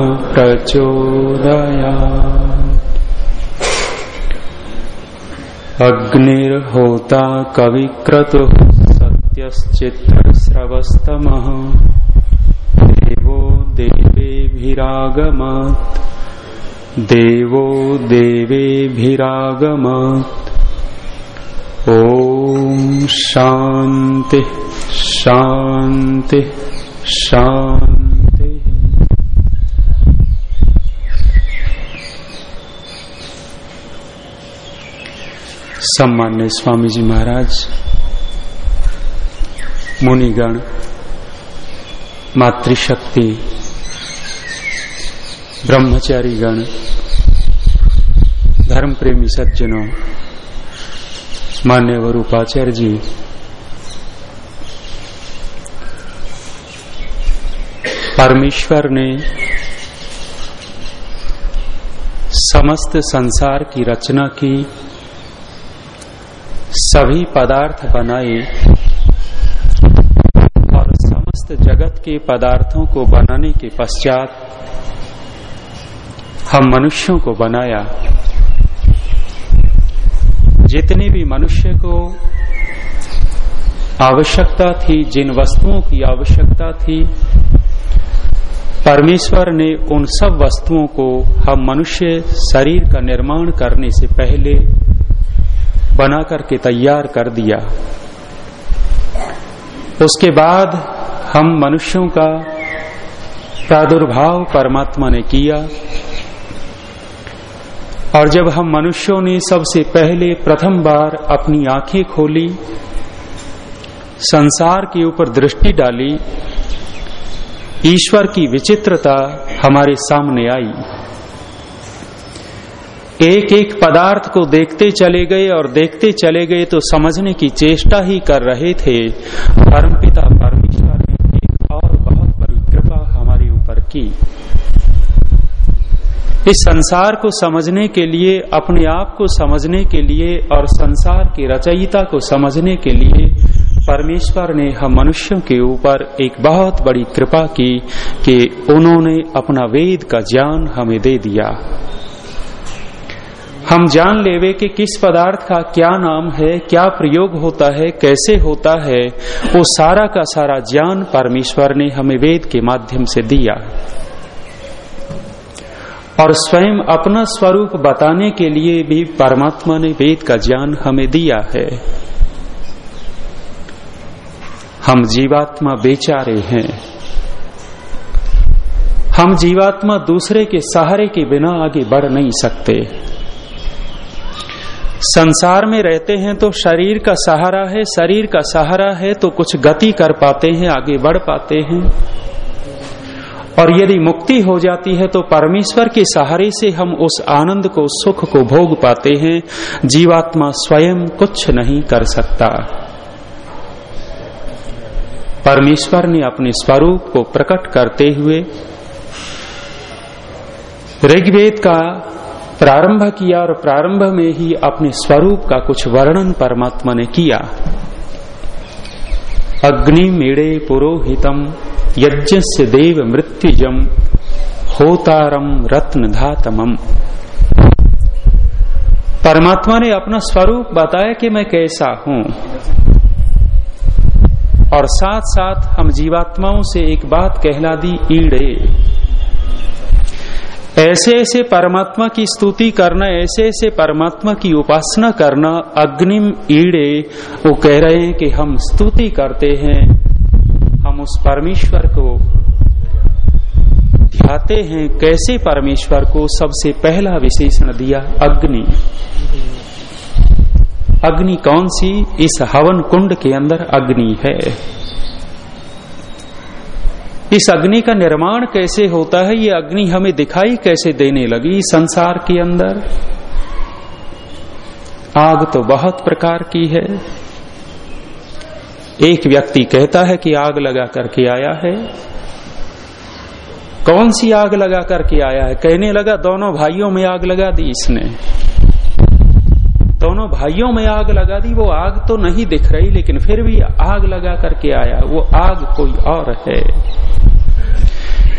प्रचोदया अग्निर्होता कविक्रतु सत्यश्चित्रस्रवस्तमः देवो देवेभिरागमत्। देवो देवेभिरागमत्। ॐ शान्ति शान्ति शान्ति। सम्मान्य स्वामी जी महाराज, मुनिगण, मातृशक्ति ब्रह्मचारी गण धर्म प्रेमी सज्जनों मान्यवर उपाचार्य जी परमेश्वर ने समस्त संसार की रचना की सभी पदार्थ बनाए और समस्त जगत के पदार्थों को बनाने के पश्चात हम मनुष्यों को बनाया। जितने भी मनुष्य को आवश्यकता थी, जिन वस्तुओं की आवश्यकता थी, परमेश्वर ने उन सब वस्तुओं को हम मनुष्य शरीर का निर्माण करने से पहले बना करके तैयार कर दिया। उसके बाद हम मनुष्यों का प्रादुर्भाव परमात्मा ने किया। और जब हम मनुष्यों ने सबसे पहले प्रथम बार अपनी आँखें खोली, संसार के ऊपर दृष्टि डाली, ईश्वर की विचित्रता हमारे सामने आई। एक एक पदार्थ को देखते चले गए और देखते चले गए तो समझने की चेष्टा ही कर रहे थे। परमपिता परमेश्वर ने एक और बहुत बड़ी कृपा हमारे ऊपर की। इस संसार को समझने के लिए, अपने आप को समझने के लिए और संसार की रचयिता को समझने के लिए परमेश्वर ने हम मनुष्यों के ऊपर एक बहुत बड़ी कृपा की कि उन्होंने अपना वेद का ज्ञान हमें दे दिया। हम जान लेवे कि किस पदार्थ का क्या नाम है, क्या प्रयोग होता है, कैसे होता है, वो सारा का सारा ज्ञान परमेश्वर ने हमें वेद के माध्यम से दिया। और स्वयं अपना स्वरूप बताने के लिए भी परमात्मा ने वेद का ज्ञान हमें दिया है। हम जीवात्मा बेचारे हैं। हम जीवात्मा दूसरे के सहारे के बिना आगे बढ़ नहीं सकते। संसार में रहते हैं तो शरीर का सहारा है, शरीर का सहारा है तो कुछ गति कर पाते हैं, आगे बढ़ पाते हैं। और यदि मुक्ति हो जाती है तो परमेश्वर के सहारे से हम उस आनंद को, सुख को भोग पाते हैं। जीवात्मा स्वयं कुछ नहीं कर सकता। परमेश्वर ने अपने स्वरूप को प्रकट करते हुए ऋग्वेद का प्रारंभ किया और प्रारंभ में ही अपने स्वरूप का कुछ वर्णन परमात्मा ने किया। अग्नि मेड़े पुरोहितम यज्ञ से देव मृत्युजम होतारम रत्न धातमम। परमात्मा ने अपना स्वरूप बताया कि मैं कैसा हूँ। और साथ साथ हम जीवात्माओं से एक बात कहला दी, ईड़े। ऐसे ऐसे परमात्मा की स्तुति करना, ऐसे ऐसे परमात्मा की उपासना करना, अग्निम ईड़े, वो कह रहे हैं कि हम स्तुति करते हैं, हम उस परमेश्वर को ध्याते हैं, कैसे परमेश्वर को सबसे पहला विशेषण दिया, अग्नि। अग्नि कौन सी? इस हवन कुंड के अंदर अग्नि है। इस अग्नि का निर्माण कैसे होता है? ये अग्नि हमें दिखाई कैसे देने लगी संसार के अंदर? आग तो बहुत प्रकार की है। एक व्यक्ति कहता है कि आग लगा करके आया है। कौन सी आग लगा करके आया है? कहने लगा, दोनों भाइयों में आग लगा दी इसने। दोनों भाइयों में आग लगा दी, वो आग तो नहीं दिख रही, लेकिन फिर भी आग लगा करके आया। वो आग कोई और है।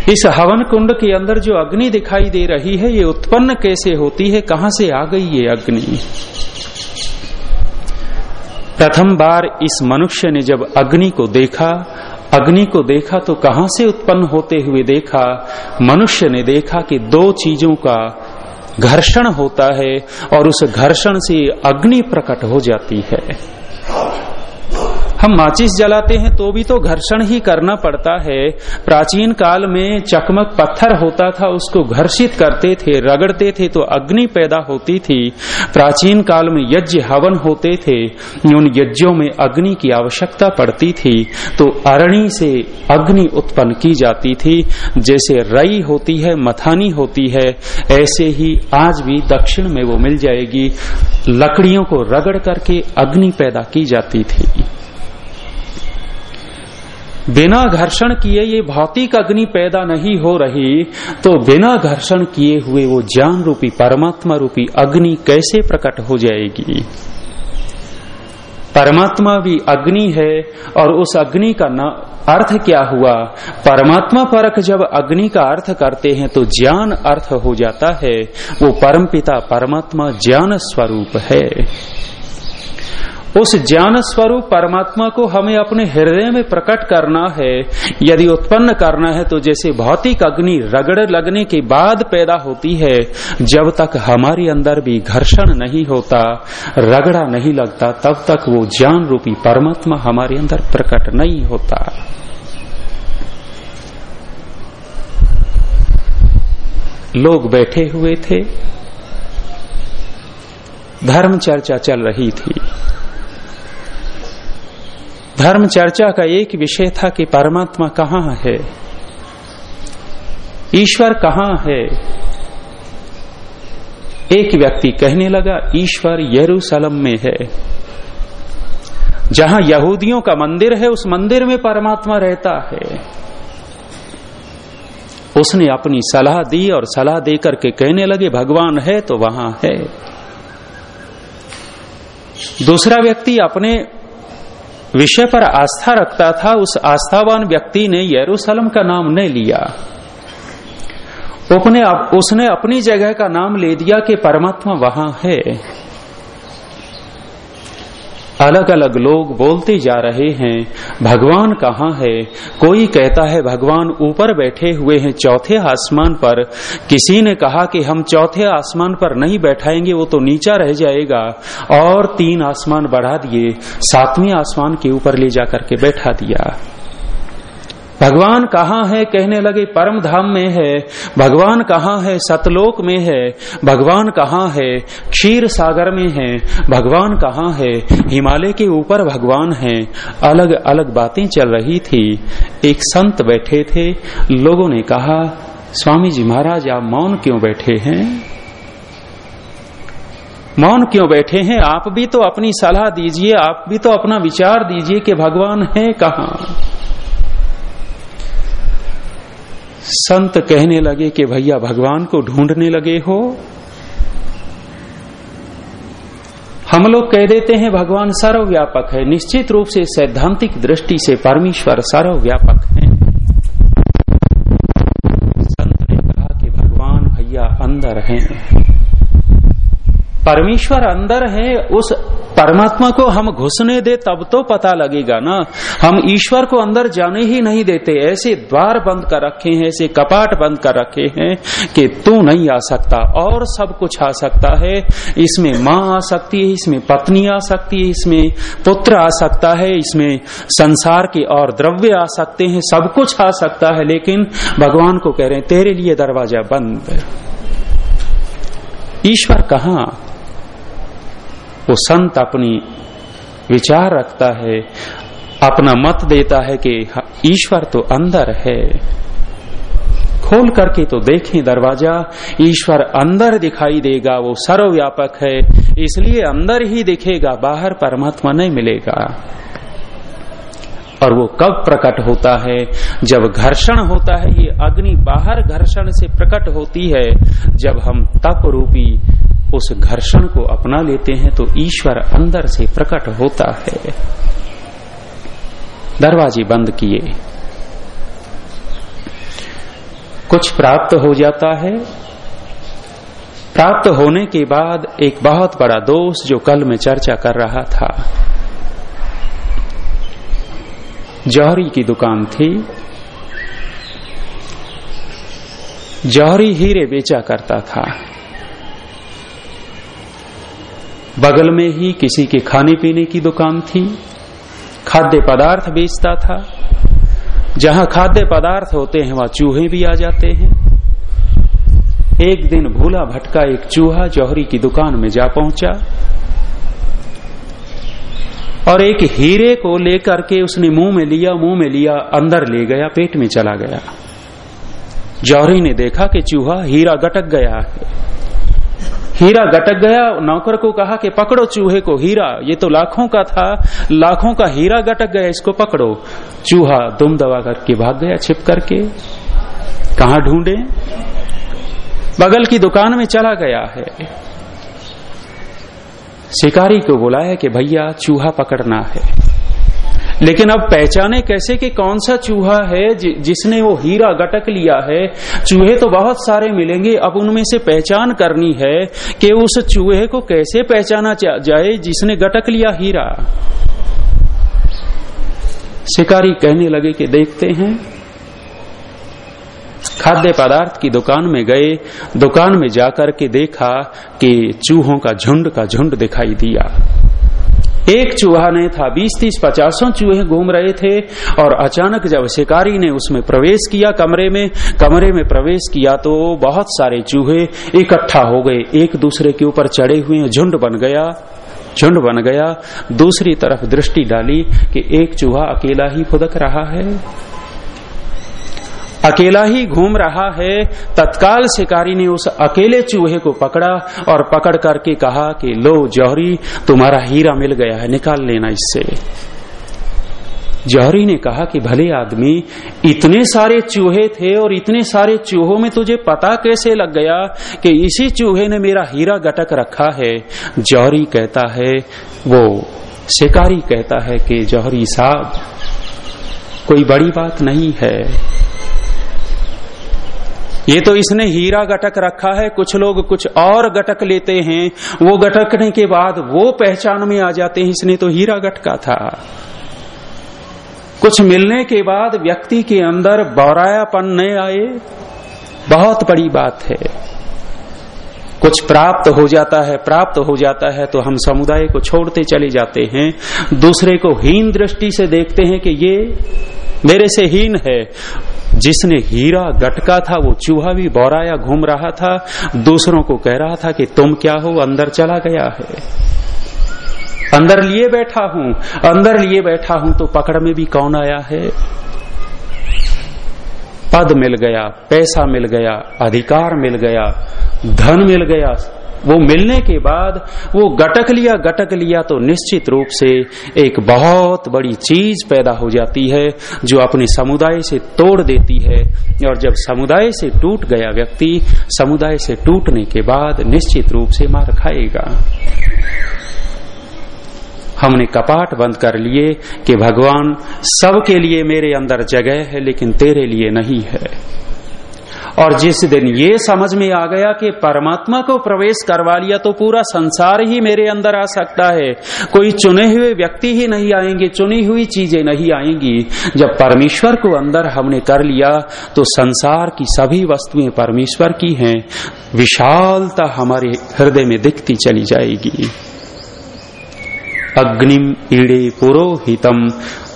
इस हवन कुंड के अंदर जो अग्नि दिखाई दे रही है, ये उत्पन्न कैसे होती है? कहाँ से आ गई ये अग्नि? प्रथम बार इस मनुष्य ने जब अग्नि को देखा, अग्नि को देखा तो कहाँ से उत्पन्न होते हुए देखा? मनुष्य ने देखा कि दो चीज़ों का घर्षण होता है और उस घर्षण से अग्नि प्रकट हो जाती है। हम माचिस जलाते हैं तो भी तो घर्षण ही करना पड़ता है। प्राचीन काल में चकमक पत्थर होता था, उसको घर्षित करते थे, रगड़ते थे तो अग्नि पैदा होती थी। प्राचीन काल में यज्ञ हवन होते थे, उन यज्ञों में अग्नि की आवश्यकता पड़ती थी तो अरणी से अग्नि उत्पन्न की जाती थी। जैसे रई होती है, मथानी होती है, ऐसे ही आज भी दक्षिण में वो मिल जाएगी। लकड़ियों को रगड़ करके अग्नि पैदा की जाती थी। बिना घर्षण किए ये भौतिक अग्नि पैदा नहीं हो रही तो बिना घर्षण किए हुए वो ज्ञान रूपी परमात्मा रूपी अग्नि कैसे प्रकट हो जाएगी? परमात्मा भी अग्नि है और उस अग्नि का न अर्थ क्या हुआ? परमात्मा परख जब अग्नि का अर्थ करते हैं तो ज्ञान अर्थ हो जाता है। वो परमपिता परमात्मा ज्ञान स्वरूप है। उस ज्ञान स्वरूप परमात्मा को हमें अपने हृदय में प्रकट करना है। यदि उत्पन्न करना है तो जैसे भौतिक अग्नि रगड़ लगने के बाद पैदा होती है, जब तक हमारे अंदर भी घर्षण नहीं होता, रगड़ा नहीं लगता, तब तक वो ज्ञान रूपी परमात्मा हमारे अंदर प्रकट नहीं होता। लोग बैठे हुए थे। धर्म चर्चा चल रही थी। धर्म चर्चा का एक विषय था कि परमात्मा कहाँ है? ईश्वर कहाँ है? एक व्यक्ति कहने लगा, ईश्वर यरूशलम में है। जहाँ यहूदियों का मंदिर है, उस मंदिर में परमात्मा रहता है। उसने अपनी सलाह दी और सलाह देकर के कहने लगे, भगवान है तो वहाँ है। दूसरा व्यक्ति अपने विषय पर आस्था रखता था, उस आस्थावान व्यक्ति ने यरूशलम का नाम नहीं लिया। उसने अपनी जगह का नाम ले दिया कि परमात्मा वहाँ है। अलग अलग लोग बोलते जा रहे हैं, भगवान कहाँ है? कोई कहता है, भगवान ऊपर बैठे हुए हैं चौथे आसमान पर। किसी ने कहा कि हम चौथे आसमान पर नहीं बैठाएँगे, वो तो नीचा रह जाएगा। और तीन आसमान बढ़ा दिए, सातवें आसमान के ऊपर ले जाकर के बैठा दिया। भगवान कहाँ है? कहने लगे परम धाम में है। भगवान कहाँ है? सतलोक में है। भगवान कहाँ है? क्षीर सागर में है। भगवान कहाँ है? हिमालय के ऊपर भगवान है। अलग अलग बातें चल रही थी। एक संत बैठे थे। लोगों ने कहा, स्वामी जी महाराज, आप मौन क्यों बैठे हैं? मौन क्यों बैठे हैं? आप भी तो अपनी सलाह दीजिए। आप भी तो अपना विचार दीजिए कि भगवान है कहाँ? संत कहने लगे कि भैया भगवान को ढूँढने लगे हो। हम लोग कह देते हैं, भगवान सर्वव्यापक है। निश्चित रूप से सैद्धांतिक दृष्टि से परमेश्वर सर्वव्यापक है। संत ने कहा कि भगवान भैया अंदर हैं। परमेश्वर अंदर है, उस परमात्मा को हम घुसने दे, तब तो पता लगेगा ना। हम ईश्वर को अंदर जाने ही नहीं देते। ऐसे द्वार बंद कर रखे हैं, ऐसे कपाट बंद कर रखे हैं कि तू नहीं आ सकता और सब कुछ आ सकता है। इसमें माँ आ सकती है, इसमें पत्नी आ सकती है, इसमें पुत्र आ सकता है, इसमें संसार के और द्रव्य आ सकते हैं, सब कुछ आ सकता है। लेकिन भगवान को कह रहे हैं, तेरे लिए दरवाज़ा बंद। ईश्वर कहा? वो संत अपनी विचार रखता है, अपना मत देता है कि ईश्वर तो अंदर है। खोल करके तो देखें दरवाज़ा, ईश्वर अंदर दिखाई देगा, वो सर्वव्यापक है, इसलिए अंदर ही दिखेगा, बाहर परमात्मा नहीं मिलेगा। और वो कब प्रकट होता है? जब घर्षण होता है, ये अग्नि बाहर घर्षण से प्रकट होती है, जब हम तप रूपी उस घर्षण को अपना लेते हैं तो ईश्वर अंदर से प्रकट होता है। दरवाजे बंद किए। कुछ प्राप्त हो जाता है। प्राप्त होने के बाद एक बहुत बड़ा दोष जो कल में चर्चा कर रहा था। जौहरी की दुकान थी। जौहरी हीरे बेचा करता था। बगल में ही किसी के खाने पीने की दुकान थी। खाद्य पदार्थ बेचता था। जहाँ खाद्य पदार्थ होते हैं, वहाँ चूहे भी आ जाते हैं। एक दिन भूला भटका एक चूहा जौहरी की दुकान में जा पहुँचा और एक हीरे को लेकर के उसने मुँह में लिया, मुँह में लिया, अंदर ले गया, पेट में चला गया। जौहरी ने देखा कि चूहा हीरा गटक गया है। हीरा गटक गया नौकर को कहा कि पकड़ो चूहे को हीरा, ये तो लाखों का था। लाखों का हीरा गटक गया, इसको पकड़ो। चूहा दुम दबा करके भाग गया, छिप करके। कहा ढूंढे? बगल की दुकान में चला गया है। शिकारी को बुलाया कि भैया, चूहा पकड़ना है। लेकिन अब पहचाने कैसे कि कौन सा चूहा है जिसने वो हीरा गटक लिया है? चूहे तो बहुत सारे मिलेंगे, अब उनमें से पहचान करनी है कि उस चूहे को कैसे पहचाना जाए जिसने गटक लिया हीरा। शिकारी कहने लगे कि देखते हैं। खाद्य पदार्थ की दुकान में गए, दुकान में जाकर के देखा कि चूहों का झुंड का झुंड दिखाई दिया। एक चूहा नहीं था बीस, तीस, पचासों चूहे घूम रहे थे और अचानक जब शिकारी ने उसमें प्रवेश किया कमरे में कमरे में प्रवेश किया तो बहुत सारे चूहे इकट्ठा हो गए। एक दूसरे के ऊपर चढ़े हुए झुंड बन गया, झुंड बन गया। दूसरी तरफ़ दृष्टि डाली कि एक चूहा अकेला ही फुदक रहा है। अकेला ही घूम रहा है। तत्काल शिकारी ने उस अकेले चूहे को पकड़ा और पकड़ करके कहा कि, लो जौहरी, तुम्हारा हीरा मिल गया है, निकाल लेना इससे। जौहरी ने कहा कि, भले आदमी, इतने सारे चूहे थे और इतने सारे चूहों में तुझे पता कैसे लग गया कि इसी चूहे ने मेरा हीरा गटक रखा है? जौहरी कहता है, वो शिकारी कहता है कि, जौहरी साहब, कोई बड़ी बात नहीं है। ये तो इसने हीरा गटक रखा है, कुछ लोग कुछ और गटक लेते हैं। वो गटकने के बाद वो पहचान में आ जाते हैं, इसने तो हीरा गटका था। कुछ मिलने के बाद व्यक्ति के अंदर बौरायापन न आए। बहुत बड़ी बात है। कुछ प्राप्त हो जाता है, प्राप्त हो जाता है तो हम समुदाय को छोड़ते चले जाते हैं। दूसरे को हीन दृष्टि से देखते हैं कि ये मेरे से हीन है। जिसने हीरा गटका था, वो चूहा भी बौराया घूम रहा था। दूसरों को कह रहा था कि तुम क्या हो, अंदर चला गया है। अंदर लिए बैठा हूँ, अंदर लिए बैठा हूँ तो पकड़ में भी कौन आया है? पद मिल गया, पैसा मिल गया, अधिकार मिल गया, धन मिल गया वो मिलने के बाद वो गटक लिया गटक लिया तो निश्चित रूप से एक बहुत बड़ी चीज़ पैदा हो जाती है जो अपने समुदाय से तोड़ देती है। और जब समुदाय से टूट गया व्यक्ति, समुदाय से टूटने के बाद निश्चित रूप से मार खाएगा। हमने कपाट बंद कर लिए कि भगवान सबके लिए मेरे अंदर जगह है, लेकिन तेरे लिए नहीं है। और जिस दिन ये समझ में आ गया कि परमात्मा को प्रवेश करवा लिया तो पूरा संसार ही मेरे अंदर आ सकता है। कोई चुने हुए व्यक्ति ही नहीं आएँगे, चुनी हुई चीज़ें नहीं आएँगी। जब परमेश्वर को अंदर हमने कर लिया तो संसार की सभी वस्तुएँ परमेश्वर की हैं। विशालता हमारे हृदय में दिखती चली जाएगी। अग्निम ईड़े पुरोहितम।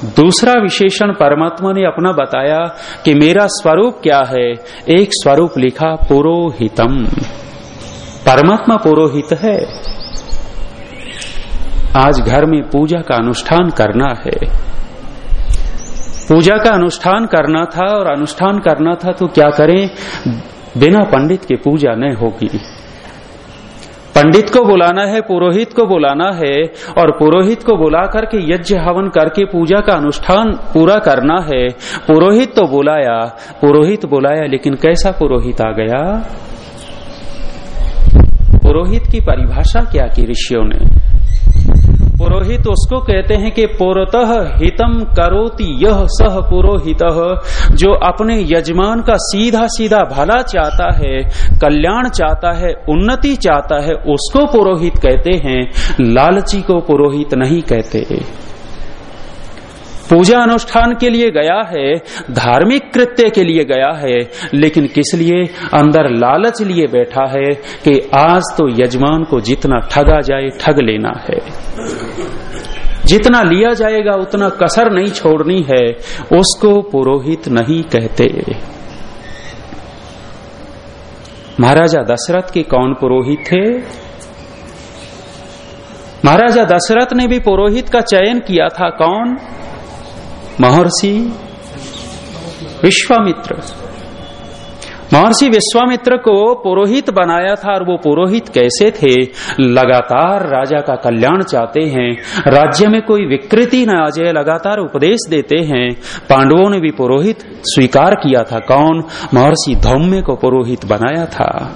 दूसरा विशेषण परमात्मा ने अपना बताया कि मेरा स्वरूप क्या है। एक स्वरूप लिखा पुरोहितम। परमात्मा पुरोहित है। आज घर में पूजा का अनुष्ठान करना है। पूजा का अनुष्ठान करना था और अनुष्ठान करना था तो क्या करें? बिना पंडित के पूजा नहीं होगी। पंडित को बुलाना है, पुरोहित को बुलाना है और पुरोहित को बुला करके यज्ञ हवन करके पूजा का अनुष्ठान पूरा करना है। पुरोहित तो बुलाया, पुरोहित बुलाया, लेकिन कैसा पुरोहित आ गया? पुरोहित की परिभाषा क्या की ऋषियों ने? पुरोहित उसको कहते हैं कि पुरतः हितम करोति यह सह पुरोहित, जो अपने यजमान का सीधा सीधा भला चाहता है, कल्याण चाहता है, उन्नति चाहता है, उसको पुरोहित कहते हैं, लालची को पुरोहित नहीं कहते। पूजा अनुष्ठान के लिए गया है, धार्मिक कृत्य के लिए गया है, लेकिन किस लिए? अंदर लालच लिए बैठा है कि आज तो यजमान को जितना ठगा जाए, ठग लेना है। जितना लिया जाएगा, उतना कसर नहीं छोड़नी है, उसको पुरोहित नहीं कहते। महाराजा दशरथ के कौन पुरोहित थे? महाराजा दशरथ ने भी पुरोहित का चयन किया था। कौन? महर्षि विश्वामित्र। महर्षि विश्वामित्र को पुरोहित बनाया था और वो पुरोहित कैसे थे? लगातार राजा का कल्याण चाहते हैं, राज्य में कोई विकृति न आ जाए, लगातार उपदेश देते हैं। पांडवों ने भी पुरोहित स्वीकार किया था। कौन? महर्षि धौम्य को पुरोहित बनाया था।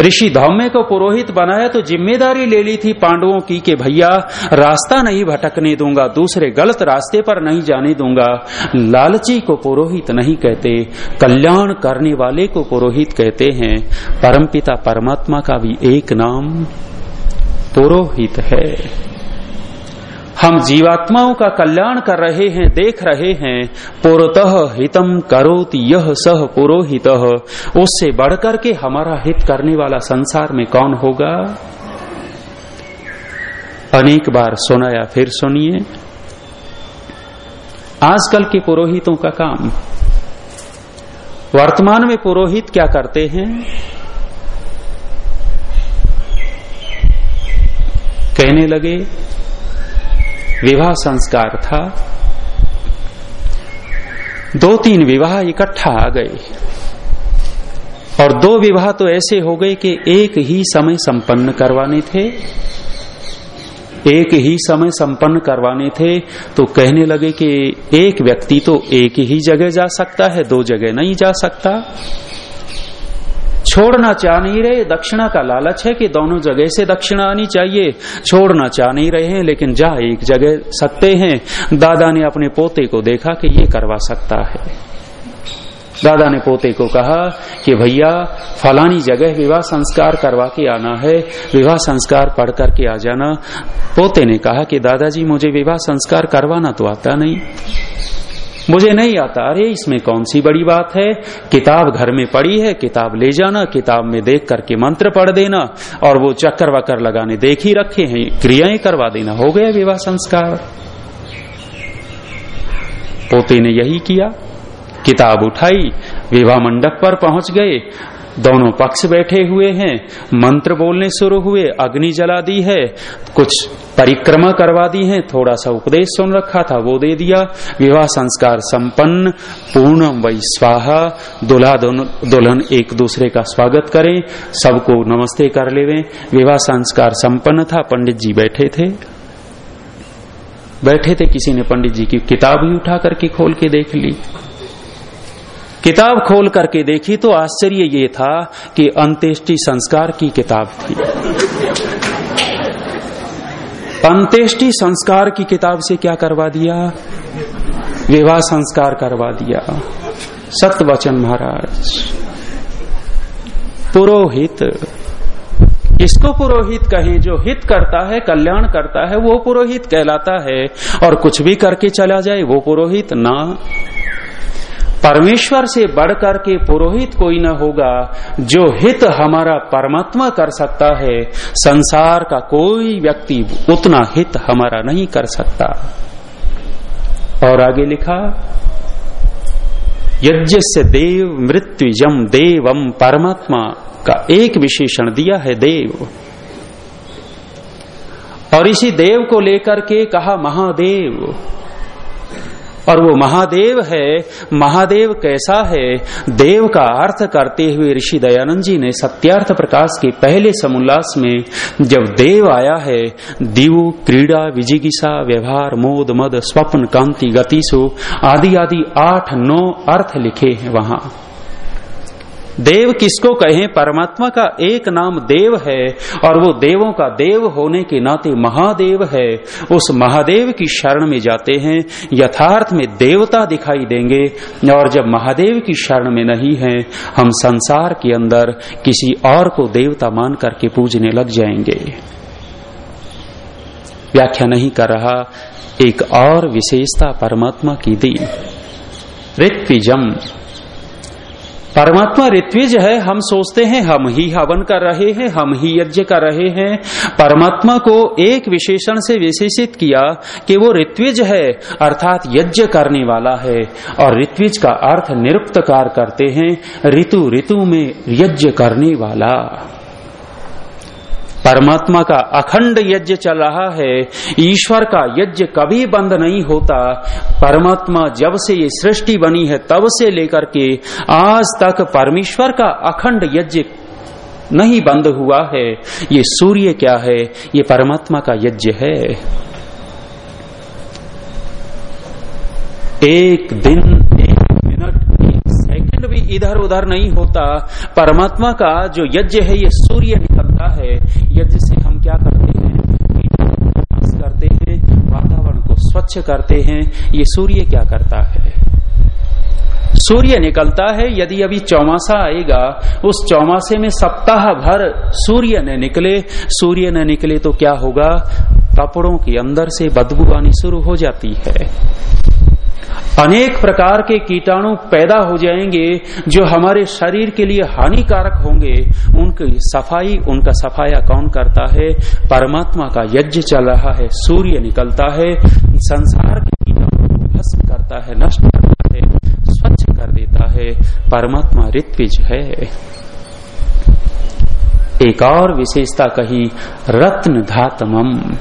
ऋषि धौम्य को पुरोहित बनाया तो ज़िम्मेदारी ले ली थी पांडवों की कि भैया, रास्ता नहीं भटकने दूँगा, दूसरे गलत रास्ते पर नहीं जाने दूँगा। लालची को पुरोहित नहीं कहते, कल्याण करने वाले को पुरोहित कहते हैं। परमपिता परमात्मा का भी एक नाम पुरोहित है। हम जीवात्माओं का कल्याण कर रहे हैं, देख रहे हैं। पुरतः हितम करोत यह सह पुरोहित। उससे बढ़कर के हमारा हित करने वाला संसार में कौन होगा? अनेक बार सुनाया फिर सुनिए। आजकल के पुरोहितों का काम। वर्तमान में पुरोहित क्या करते हैं? कहने लगे विवाह संस्कार था। दो तीन विवाह इकट्ठा आ गए। और दो विवाह तो ऐसे हो गए कि एक ही समय संपन्न करवाने थे। एक ही समय संपन्न करवाने थे तो कहने लगे कि एक व्यक्ति तो एक ही जगह जा सकता है, दो जगह नहीं जा सकता। छोड़ना चाह नहीं रहे, दक्षिणा का लालच है कि दोनों जगह से दक्षिणा आनी चाहिए। छोड़ना चाह नहीं रहे हैं, लेकिन जा एक जगह सकते हैं, दादा ने अपने पोते को देखा कि ये करवा सकता है। दादा ने पोते को कहा कि भैया, फलानी जगह विवाह संस्कार करवा के आना है, विवाह संस्कार पढ़ करके आ जाना। पोते ने कहा कि दादाजी, मुझे विवाह संस्कार करवाना तो आता नहीं। मुझे नहीं आता। अरे, इसमें कौन सी बड़ी बात है? किताब घर में पड़ी है, किताब ले जाना, किताब में देख करके मंत्र पढ़ देना, और वो चक्कर वक्कर लगाने देख ही रखे हैं, क्रियाएँ करवा देना। हो गया विवाह संस्कार। पोते ने यही किया। किताब उठाई, विवाह मंडप पर पहुँच गए दोनों पक्ष बैठे हुए हैं। मंत्र बोलने शुरू हुए, अग्नि जला दी है, कुछ परिक्रमा करवा दी है थोड़ा सा उपदेश सुन रखा था, वो दे दिया। विवाह संस्कार संपन्न, पूर्ण वही स्वाहा। दुल्हा दुल्हन एक दूसरे का स्वागत करें, सबको नमस्ते कर लेवे। विवाह संस्कार संपन्न था, पंडित जी बैठे थे। बैठे थे, किसी ने पंडित जी की किताब ही उठा करके खोल के देख ली। किताब खोल करके देखी तो आश्चर्य ये था कि अंत्येष्टि संस्कार की किताब थी। अंत्येष्टि संस्कार की किताब से क्या करवा दिया? विवाह संस्कार करवा दिया। सत्यवचन महाराज, पुरोहित इसको पुरोहित कहें? जो हित करता है, कल्याण करता है, वो पुरोहित कहलाता है, और कुछ भी करके चला जाए, वो पुरोहित ना। परमेश्वर से बढ़कर के पुरोहित कोई न होगा, जो हित हमारा परमात्मा कर सकता है, संसार का कोई व्यक्ति उतना हित हमारा नहीं कर सकता। और आगे लिखा यज्ञ से देव मृत्युजम देवम परमात्मा का एक विशेषण दिया है देव। और इसी देव को लेकर के कहा महादेव और वो महादेव है। महादेव कैसा है? देव का अर्थ करते हुए ऋषि दयानंद जी ने सत्यार्थ प्रकाश के पहले समुल्लास में, जब देव आया है, दीव क्रीड़ा विजिगिसा व्यवहार मोद मद स्वप्न कांति गतिशो आदि आदि आठ नौ अर्थ लिखे हैं वहाँ। देव किसको कहें? परमात्मा का एक नाम देव है, और वो देवों का देव होने के नाते महादेव है। उस महादेव की शरण में जाते हैं, यथार्थ में देवता दिखाई देंगे, और जब महादेव की शरण में नहीं है, हम संसार के अंदर किसी और को देवता मान करके पूजने लग जाएँगे। व्याख्या नहीं कर रहा, एक और विशेषता परमात्मा की दी। ऋत्विजम। परमात्मा ऋत्विज है, हम सोचते हैं, हम ही हवन कर रहे हैं, हम ही यज्ञ कर रहे हैं। परमात्मा को एक विशेषण से विशेषित किया कि वो ऋत्विज है, अर्थात यज्ञ करने वाला है। और ऋत्विज का अर्थ निरुक्तकार करते हैं, ऋतु ऋतु में यज्ञ करने वाला। परमात्मा का अखंड यज्ञ चल रहा है, ईश्वर का यज्ञ कभी बंद नहीं होता। परमात्मा जब से ये सृष्टि बनी है, तब से लेकर के आज तक परमेश्वर का अखंड यज्ञ नहीं बंद हुआ है। ये सूर्य क्या है? ये परमात्मा का यज्ञ है। एक दिन, एक मिनट, एक सेकंड भी इधर उधर नहीं होता। परमात्मा का जो यज्ञ है, ये सूर्य निकलता है। यज्ञ से हम क्या करते हैं? करते हैं, वातावरण को स्वच्छ करते हैं। ये सूर्य क्या करता है? सूर्य निकलता है, यदि अभी चौमासा आएगा, उस चौमासे में सप्ताह भर सूर्य न निकले। सूर्य न निकले तो क्या होगा? कपड़ों के अंदर से बदबू आनी शुरू हो जाती है। अनेक प्रकार के कीटाणु पैदा हो जाएँगे जो हमारे शरीर के लिए हानिकारक होंगे। उनकी सफ़ाई, उनका सफाया कौन करता है? परमात्मा का यज्ञ चल रहा है, सूर्य निकलता है, संसार के कीटाणु भस्म करता है, नष्ट करता है, स्वच्छ कर देता है। परमात्मा ऋत्विज है। एक और विशेषता कही रत्न धातमम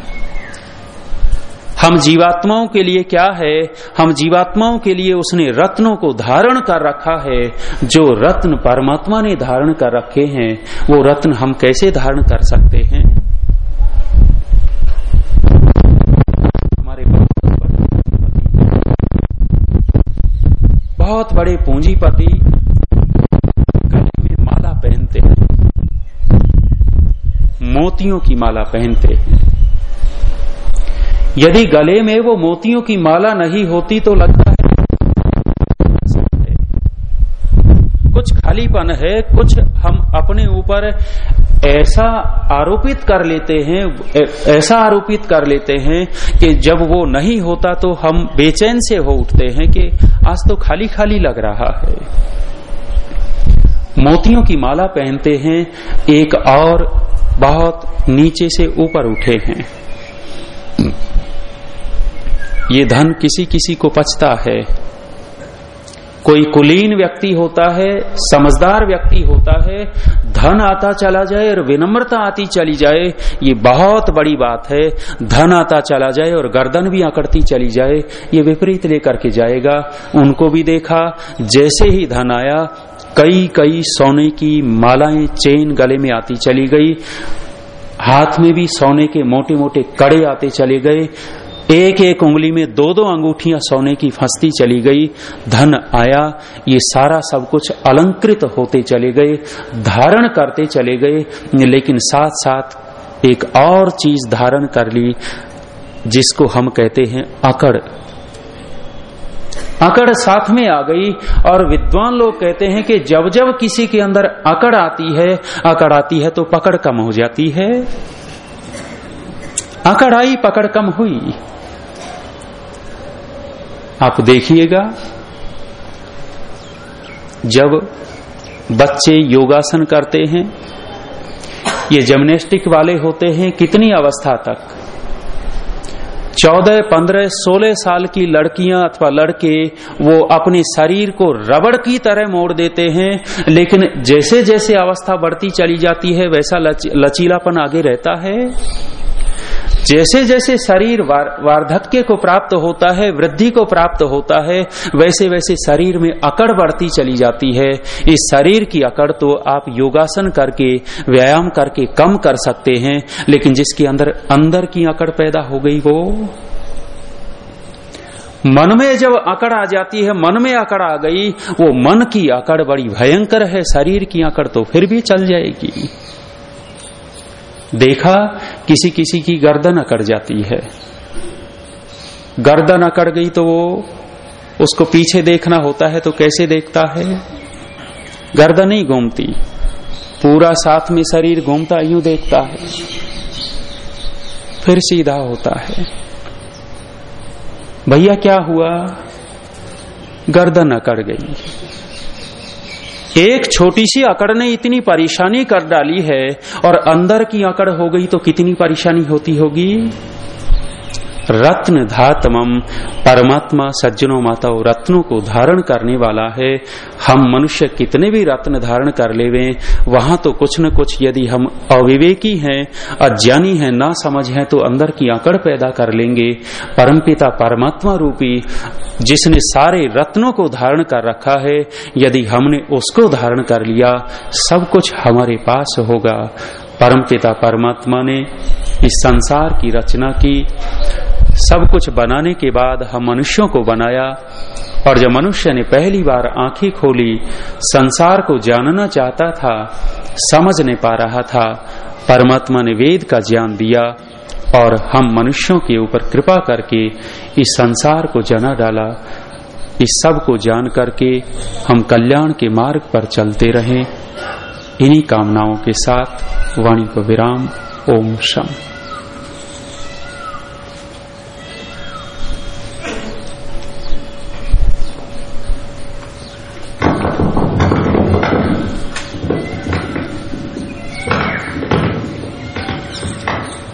हम जीवात्माओं के लिए क्या है? हम जीवात्माओं के लिए उसने रत्नों को धारण कर रखा है। जो रत्न परमात्मा ने धारण कर रखे हैं, वो रत्न हम कैसे धारण कर सकते हैं? हमारे बहुत बड़े पूंजीपति गले में माला पहनते हैं। मोतियों की माला पहनते हैं। यदि गले में वो मोतियों की माला नहीं होती तो लगता है कुछ खालीपन है, कुछ हम अपने ऊपर ऐसा आरोपित कर लेते हैं, ऐसा आरोपित कर लेते हैं कि जब वो नहीं होता तो हम बेचैन से हो उठते हैं कि आज तो खाली खाली लग रहा है। मोतियों की माला पहनते हैं, एक और बहुत नीचे से ऊपर उठे हैं। ये धन किसी किसी को पचता है। कोई कुलीन व्यक्ति होता है, समझदार व्यक्ति होता है, धन आता चला जाए और विनम्रता आती चली जाए, ये बहुत बड़ी बात है। धन आता चला जाए और गर्दन भी अकड़ती चली जाए, ये विपरीत लेकर के जाएगा। उनको भी देखा, जैसे ही धन आया कई कई सोने की मालाएँ चेन गले में आती चली गई। हाथ में भी सोने के मोटे मोटे कड़े आते चले गए। एक एक उंगली में दो दो अंगूठियाँ सोने की फंसती चली गई। धन आया, ये सारा सब कुछ अलंकृत होते चले गए, धारण करते चले गए। लेकिन साथ साथ एक और चीज़ धारण कर ली, जिसको हम कहते हैं अकड़। अकड़ साथ में आ गई और विद्वान लोग कहते हैं कि जब जब किसी के अंदर अकड़ आती है, अकड़ आती है तो पकड़ कम हो जाती है। अकड़ आई पकड़ कम हुई। आप देखिएगा जब बच्चे योगासन करते हैं ये जिम्नेस्टिक वाले होते हैं कितनी अवस्था तक? चौदह पंद्रह सोलह साल की लड़कियाँ अथवा लड़के वो अपने शरीर को रबड़ की तरह मोड़ देते हैं लेकिन जैसे जैसे अवस्था बढ़ती चली जाती है वैसा लच, लचीलापन आगे रहता है। जैसे जैसे शरीर वार्धक्य को प्राप्त होता है, वृद्धि को प्राप्त होता है वैसे वैसे शरीर में अकड़ बढ़ती चली जाती है। इस शरीर की अकड़ तो आप योगासन करके, व्यायाम करके कम कर सकते हैं, लेकिन जिसके अंदर अंदर की अकड़ पैदा हो गई वो? मन में जब अकड़ आ जाती है, मन में अकड़ आ गई, वो मन की अकड़ बड़ी भयंकर है, शरीर की अकड़ तो फिर भी चल जाएगी। देखा किसी किसी की गर्दन अकड़ जाती है। गर्दन अकड़ गई तो वो उसको पीछे देखना होता है तो कैसे देखता है? गर्दन ही घूमती। पूरा साथ में शरीर घूमता यूँ देखता है। फिर सीधा होता है। भैया क्या हुआ? गर्दन अकड़ गई। एक छोटी सी अकड़ ने इतनी परेशानी कर डाली है और अंदर की अकड़ हो गई तो कितनी परेशानी होती होगी? रत्न धातमम परमात्मा सज्जनों माताओं, रत्नों को धारण करने वाला है। हम मनुष्य कितने भी रत्न धारण कर लेवे, वहाँ तो कुछ न कुछ यदि हम अविवेकी हैं, अज्ञानी हैं, ना समझ हैं तो अंदर की आकड़ पैदा कर लेंगे। परमपिता परमात्मा रूपी, जिसने सारे रत्नों को धारण कर रखा है, यदि हमने उसको धारण कर लिया, सब कुछ हमारे पास होगा। परमपिता परमात्मा ने इस संसार की रचना की। सब कुछ बनाने के बाद हम मनुष्यों को बनाया, और जब मनुष्य ने पहली बार आँखें खोली, संसार को जानना चाहता था, समझ नहीं पा रहा था, परमात्मा ने वेद का ज्ञान दिया, और हम मनुष्यों के ऊपर कृपा करके इस संसार को जना डाला। इस सबको जान करके हम कल्याण के मार्ग पर चलते रहें। इन्हीं कामनाओं के साथ वाणी को विराम। ओम शम